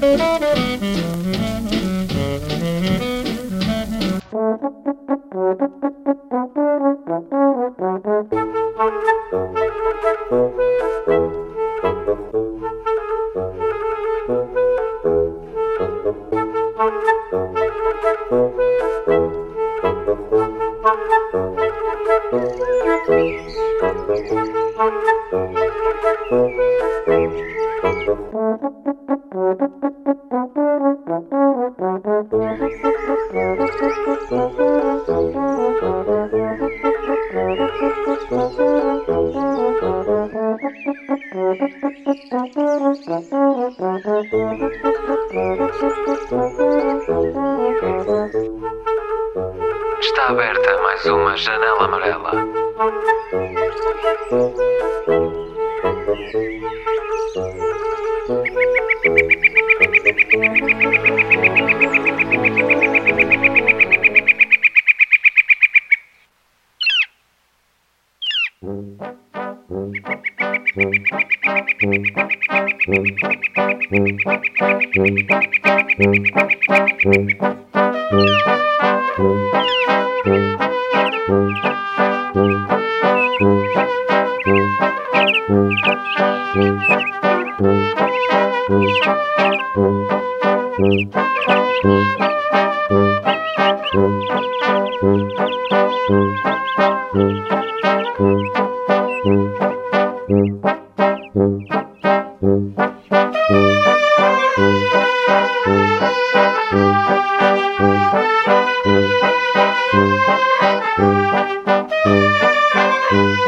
Está aberta mais uma janela amarela. She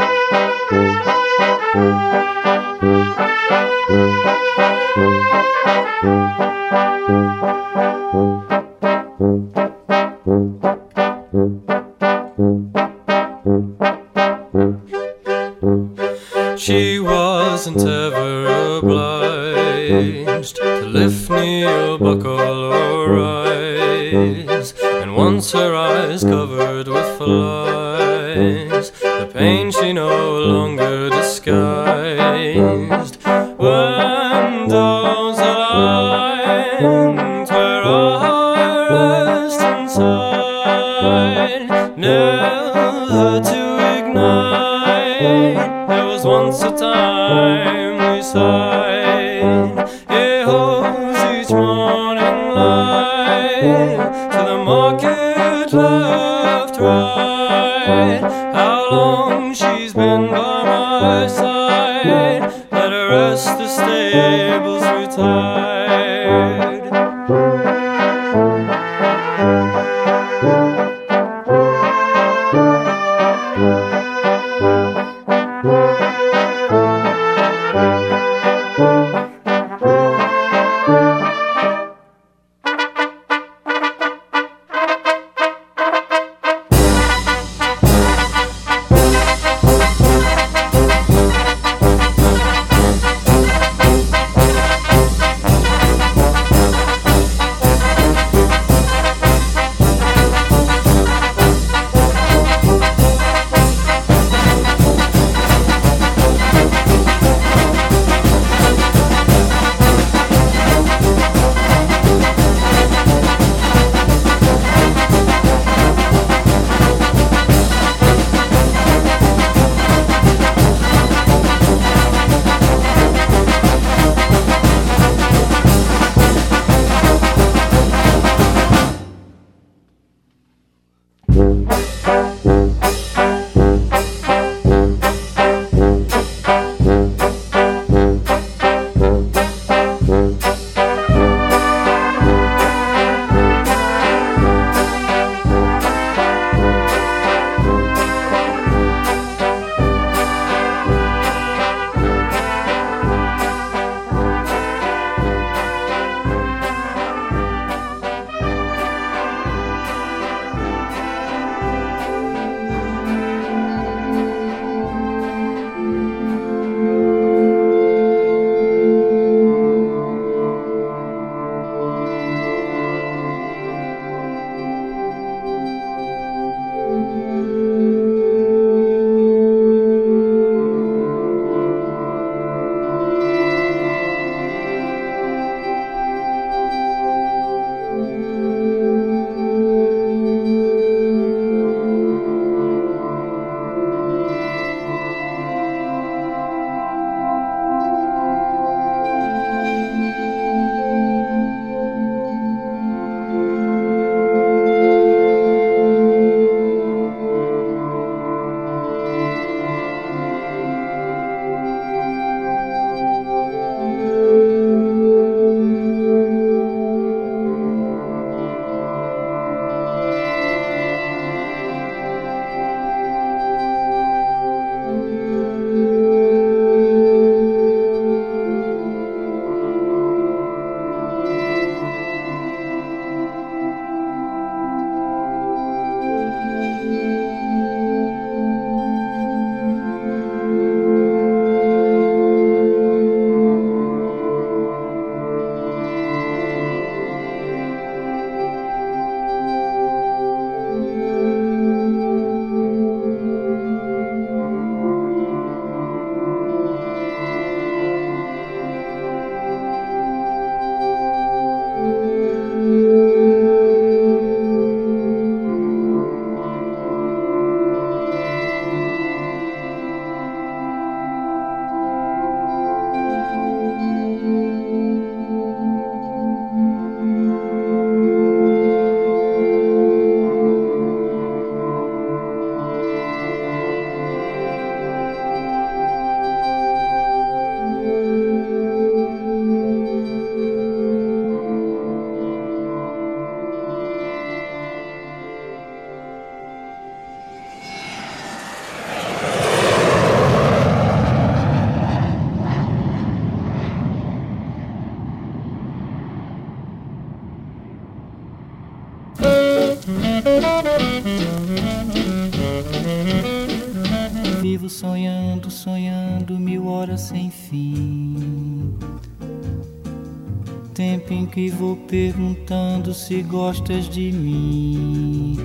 gostas de mim.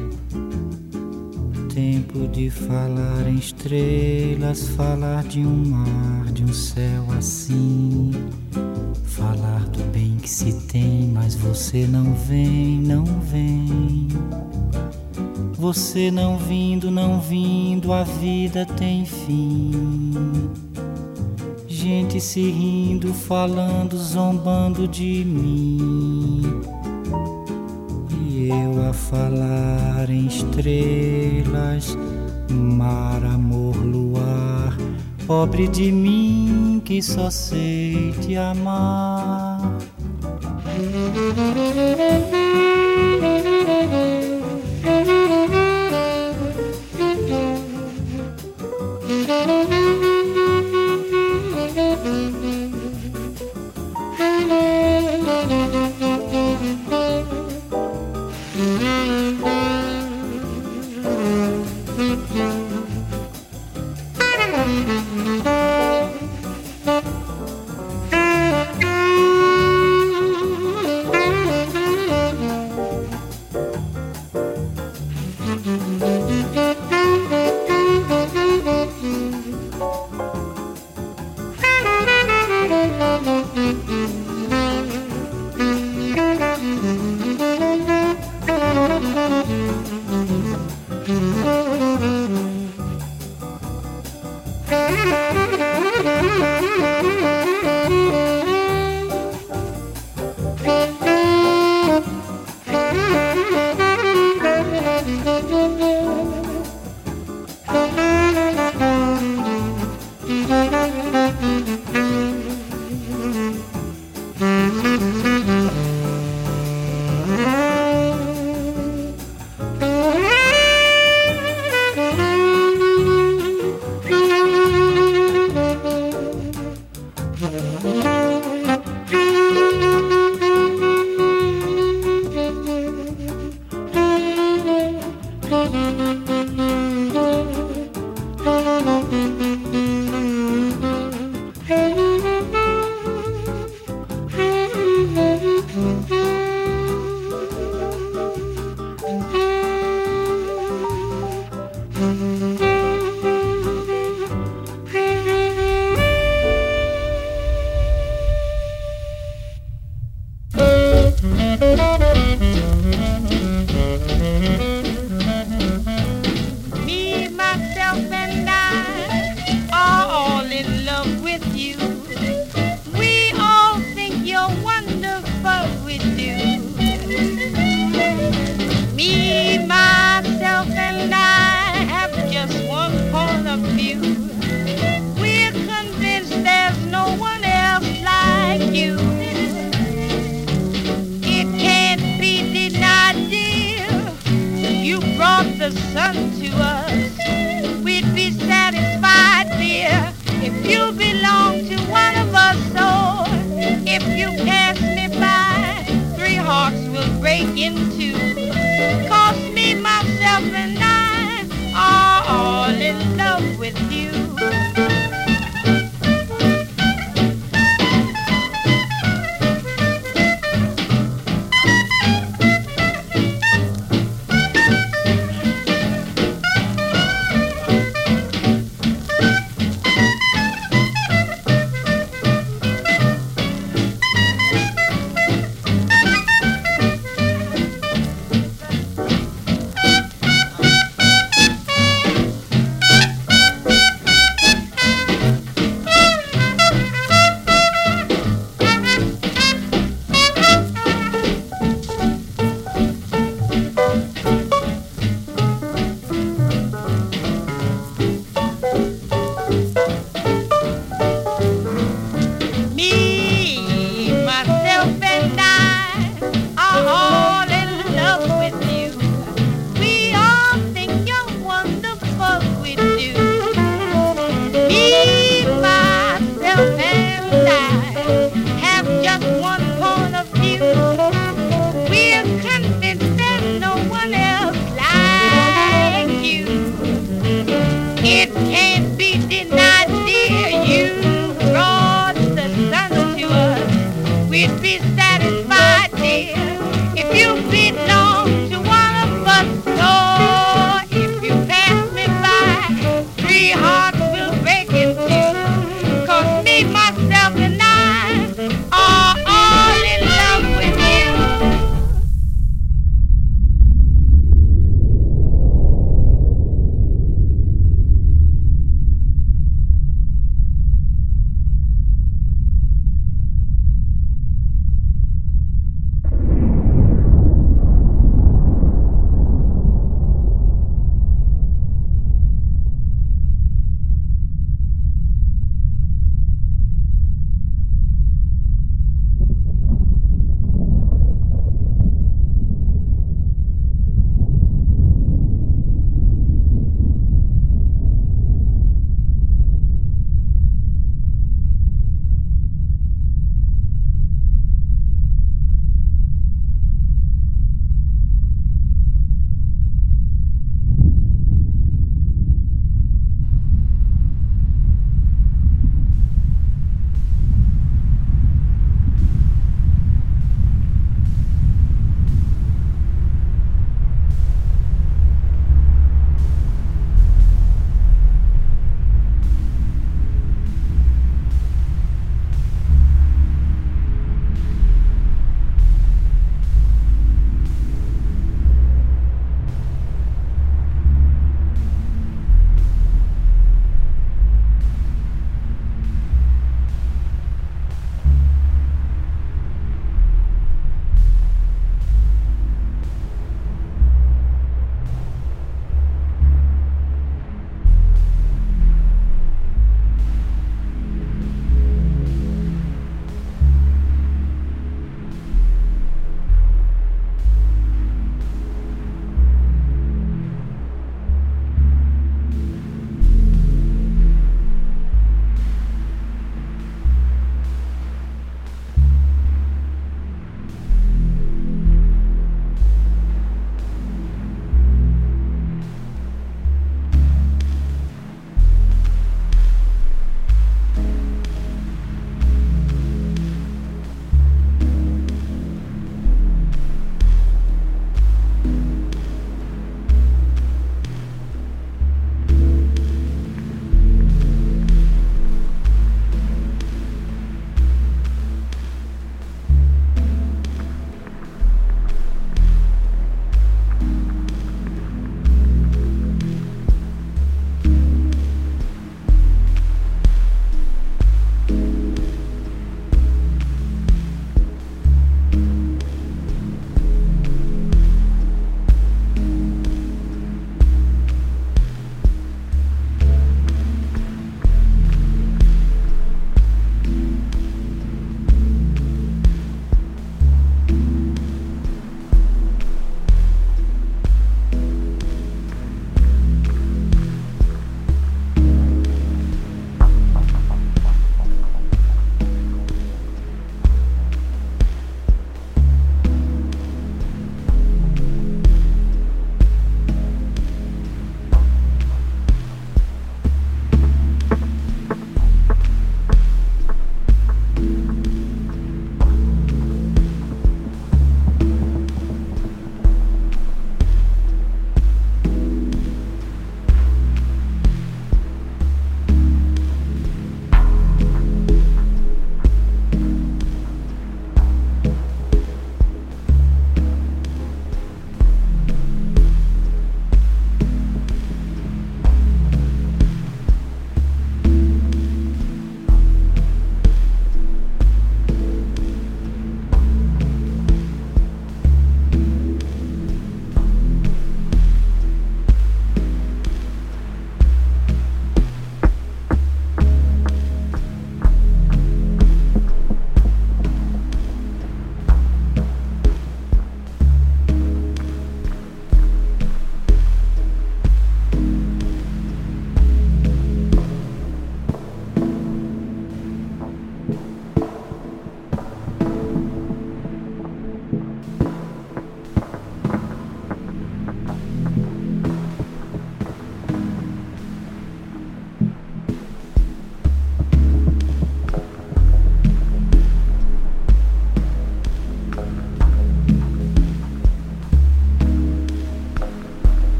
Tempo de falar em estrelas, falar de um mar, de um céu assim. Falar do bem que se tem, mas você não vem, não vem. Você não vindo, não vindo, a vida tem fim. Gente se rindo, falando, zombando de mim. E eu a falar em estrelas, mar, amor, luar. Pobre de mim que só sei te amar.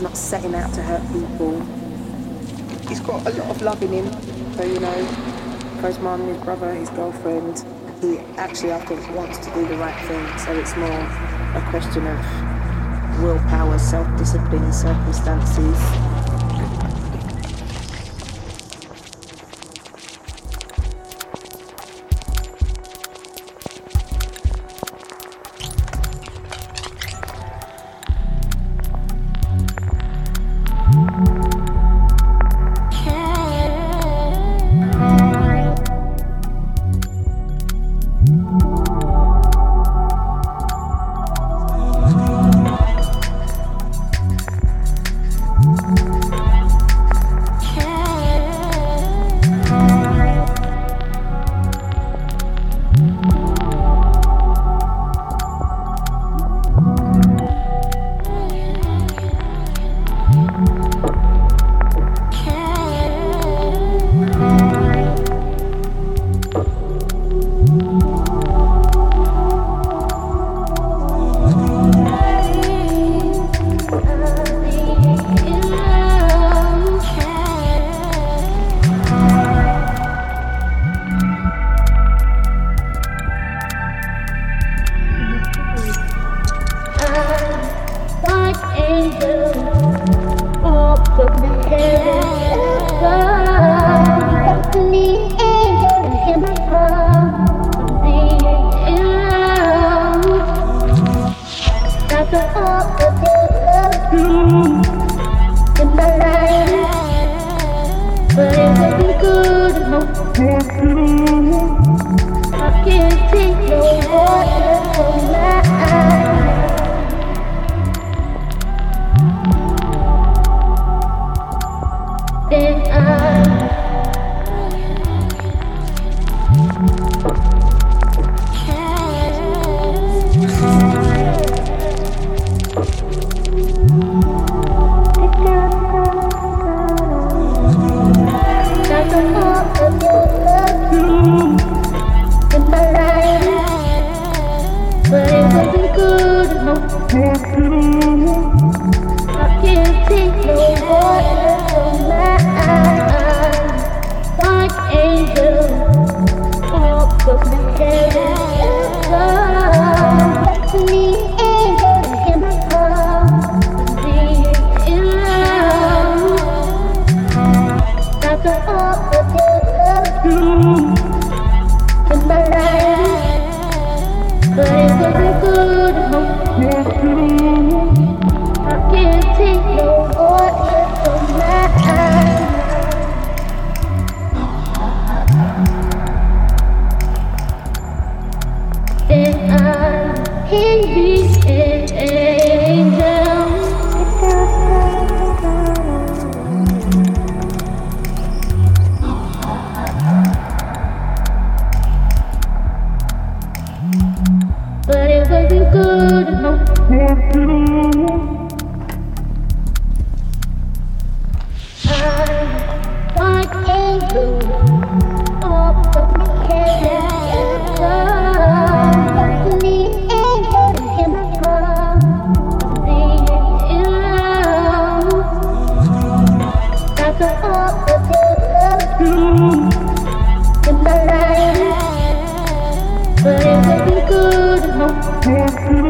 Not setting out to hurt people. He's got a lot of love in him, so you know, his mum, his brother, his girlfriend. He actually, I think, wants to do the right thing. So it's more a question of willpower, self-discipline, circumstances. But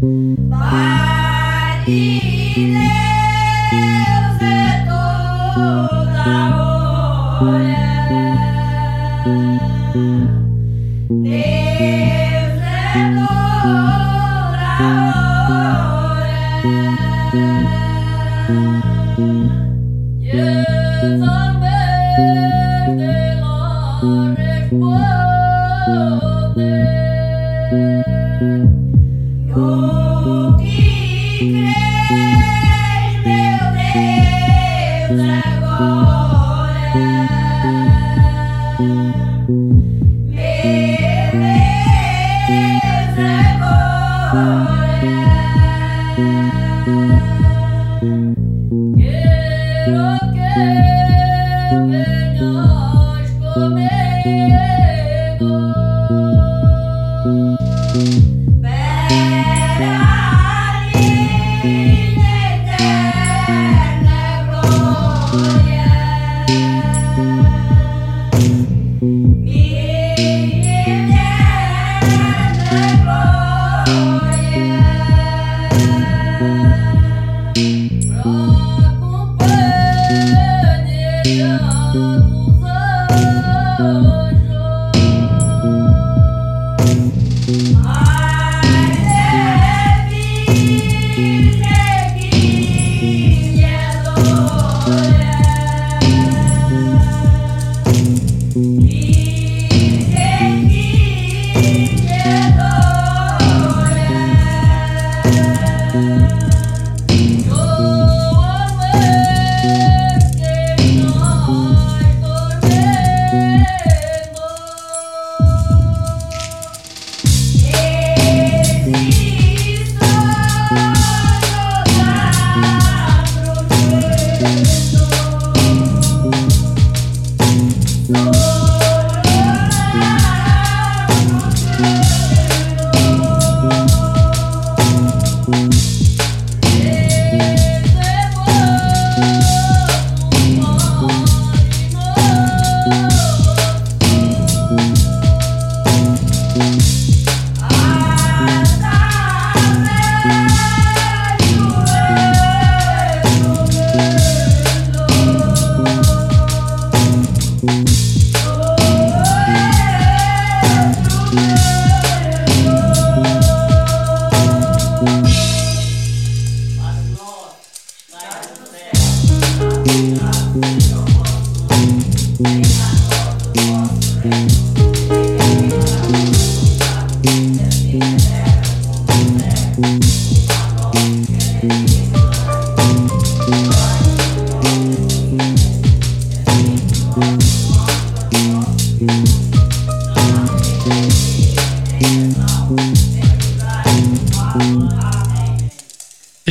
Bye.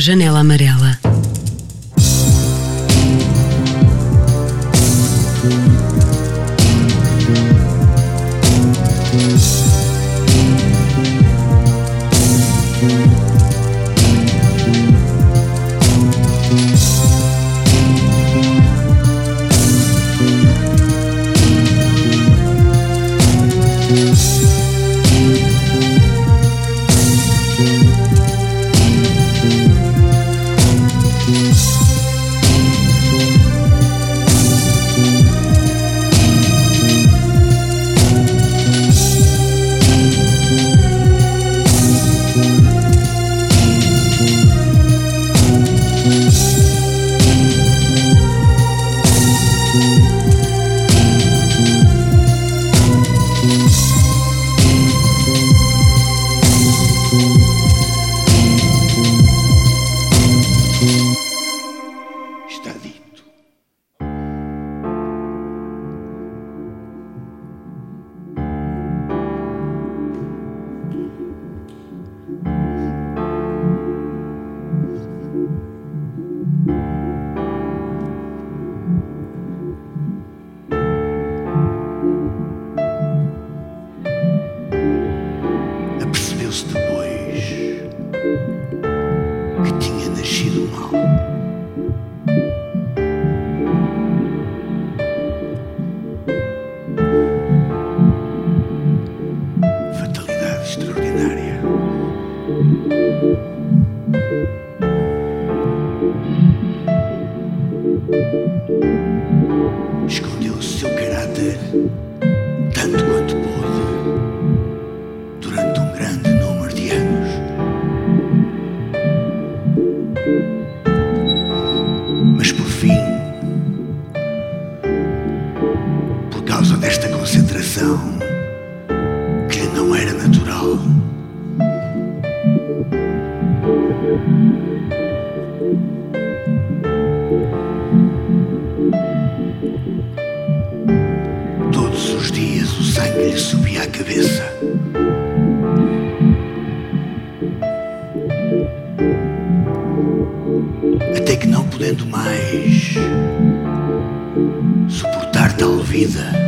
Janela Amarela. lhe subia à cabeça. Até que não podendo mais suportar tal vida,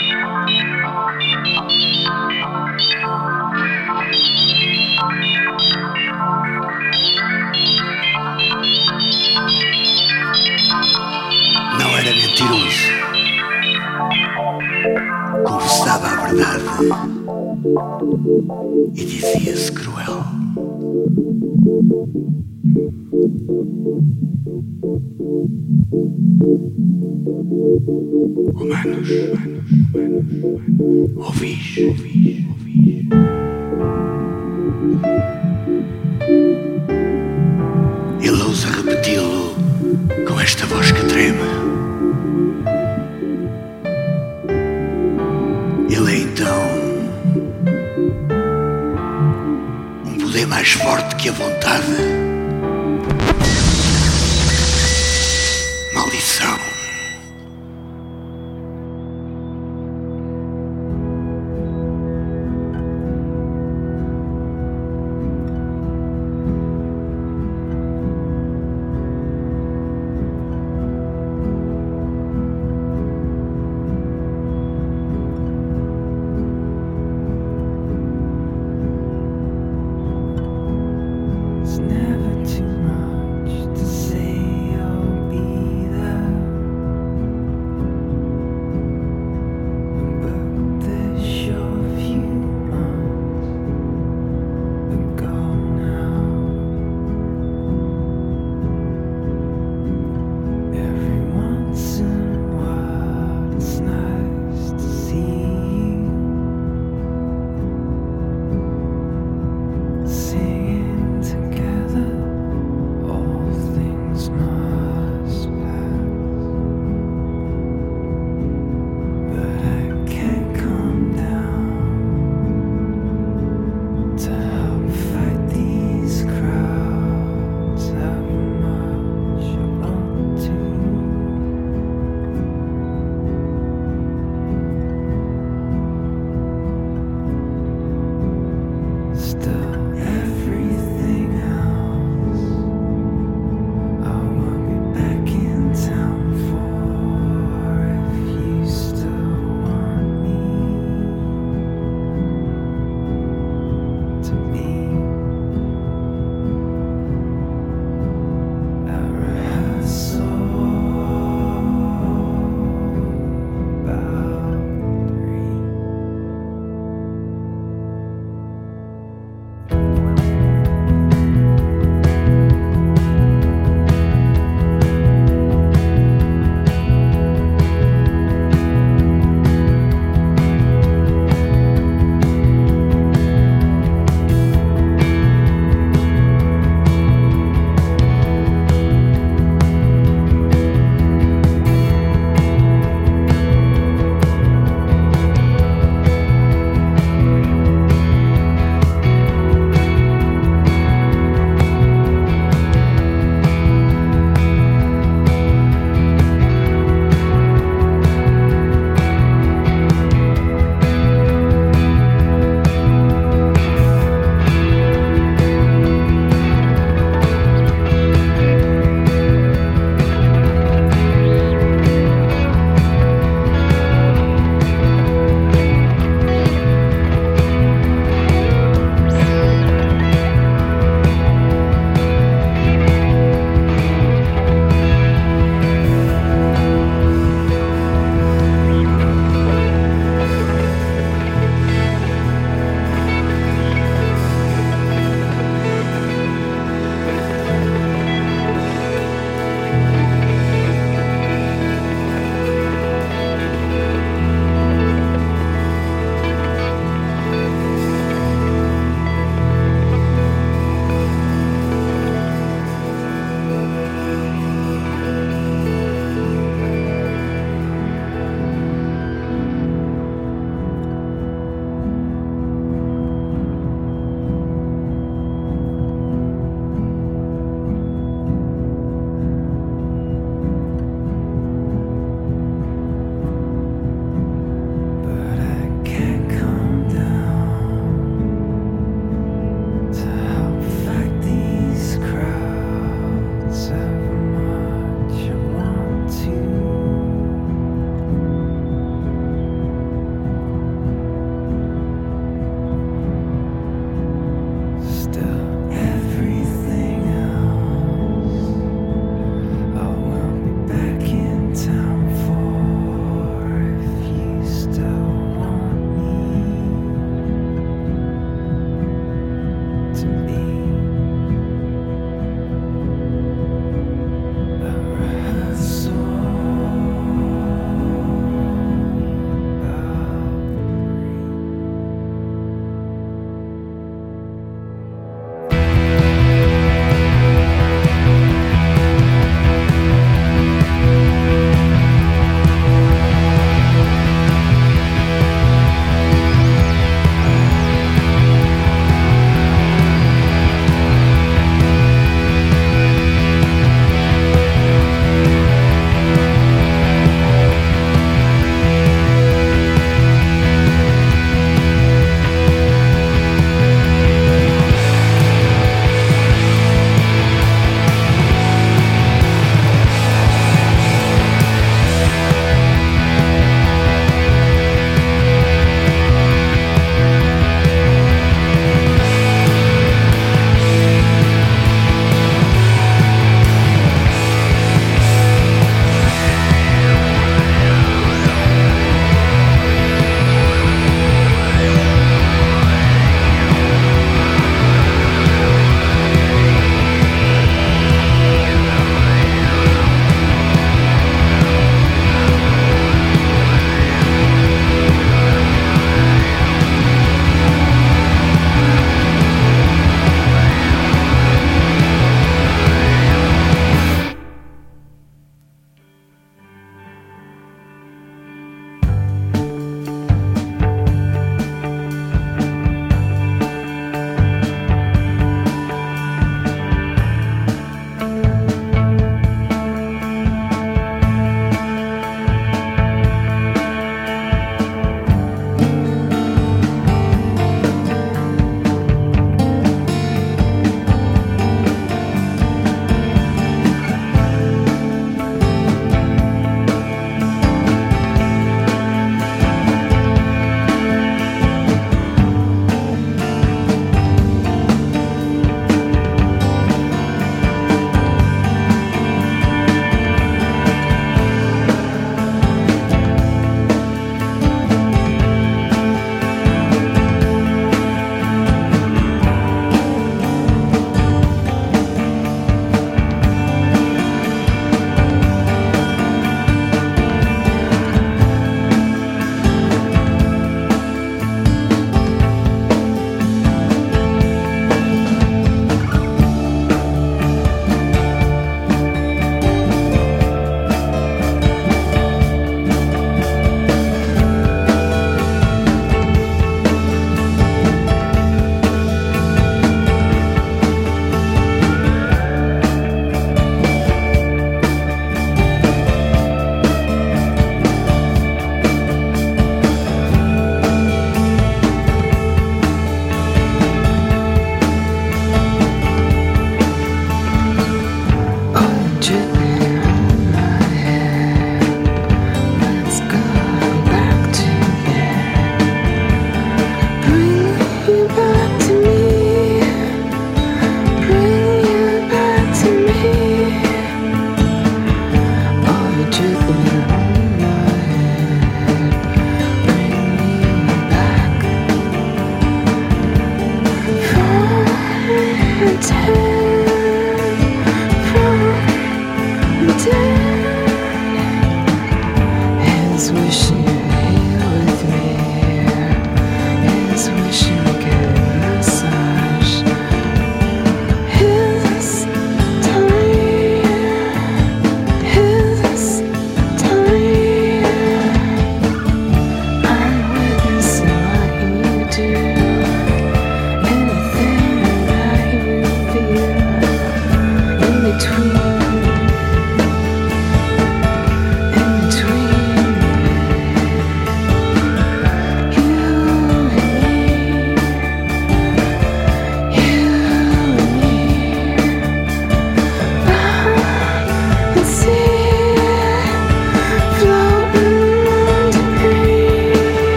It is cruel. Humanos, humanos, humanos, mais forte que a vontade.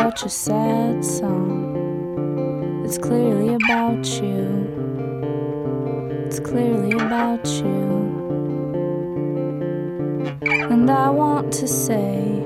such a sad song. It's clearly about you. It's clearly about you. And I want to say.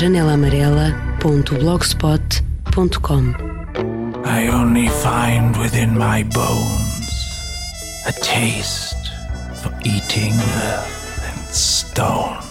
janelaamarela.blogspot.com I only find within my bones a taste for eating earth and stone.